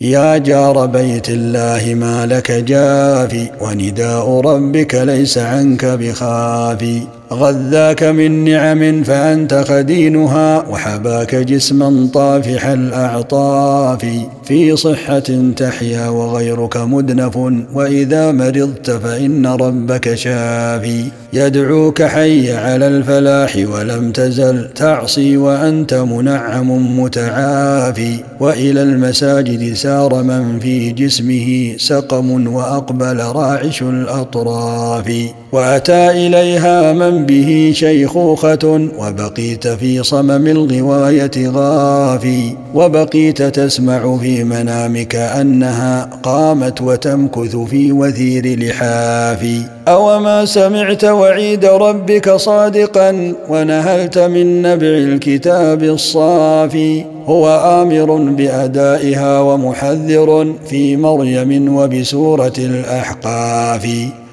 يا جار بيت الله ما لك جافي ونداء ربك ليس عنك بخافي. غذاك من نعم فأنت خدينها وحباك جسما طافح الأعطاف في صحة تحيا وغيرك مدنف وإذا مرضت فإن ربك شافي يدعوك حي على الفلاح ولم تزل تعصي وأنت منعم متعافي وإلى المساجد سار من في جسمه سقم وأقبل راعش الأطراف وأتى إليها من به شيخوخة وبقيت في صمم الغواية غافي وبقيت تسمع في منامك أنها قامت وتمكث في وثير لحافي. أوما سمعت وعيد ربك صادقا ونهلت من نبع الكتاب الصافي. هو آمر بأدائها ومحذر في مريم وبسورة الأحقاف.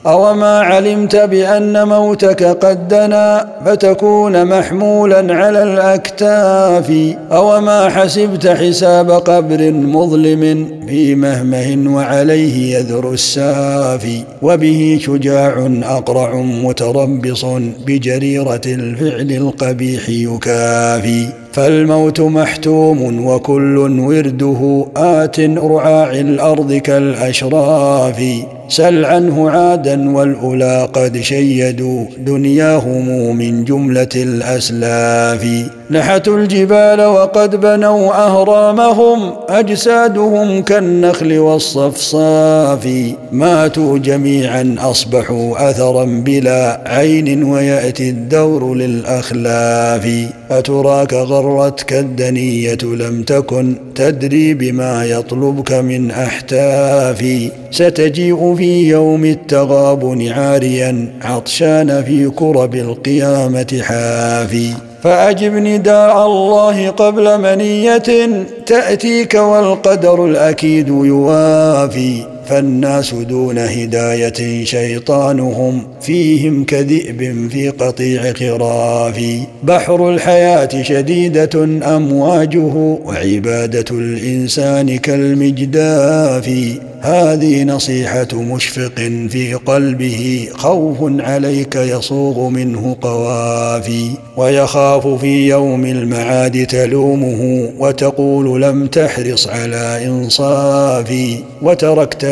أوما علمت بأن موتك قد دنا فتكون محمولا على الأكتاف أوما حسبت حساب قبر مظلم في مهمه وعليه يذر السافي وبه شجاع أقرع متربص بجريرة الفعل القبيح يكافي فالموت محتوم وكل ورده آت رعاع الأرض كالأشراف. سل عنه عادا والأولى قد شيدوا دنياهم من جملة الأسلاف. نحتوا الجبال وقد بنوا أهرامهم أجسادهم كالنخل والصفصاف. ماتوا جميعا أصبحوا أثرا بلا عين ويأتي الدور للأخلاف. أتراك غرتك الدنية لم تكن تدري بما يطلبك من أحتاف. ستجيء في يوم التغابن عاريا عطشان في كرب القيامة حافي. فأجب نداء الله قبل منية تأتيك والقدر الأكيد يوافي. فالناس دون هداية شيطانهم فيهم كذئب في قطيع خراف. بحر الحياة شديدة أمواجه وعبادة الإنسان كالمجداف. هذه نصيحة مشفق في قلبه خوف عليك يصوغ منه قوافي ويخاف في يوم المعاد تلومه وتقول لم تحرص على إنصافي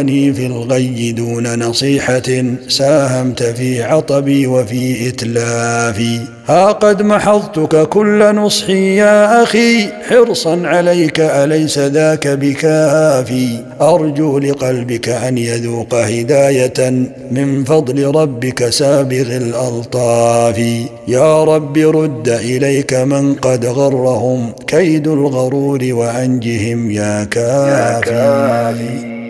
وتركتني في الغي دون نصيحة ساهمت في عطبي وفي إتلافي. ها قد محضتك كل نصحي يا أخي حرصا عليك أليس ذاك بكافي؟ أرجو لقلبك أن يذوق هداية من فضل ربك سابغ الألطاف. يا رب رد إليك من قد غرهم كيد الغرور وأنجهم يا كافي, يا كافي.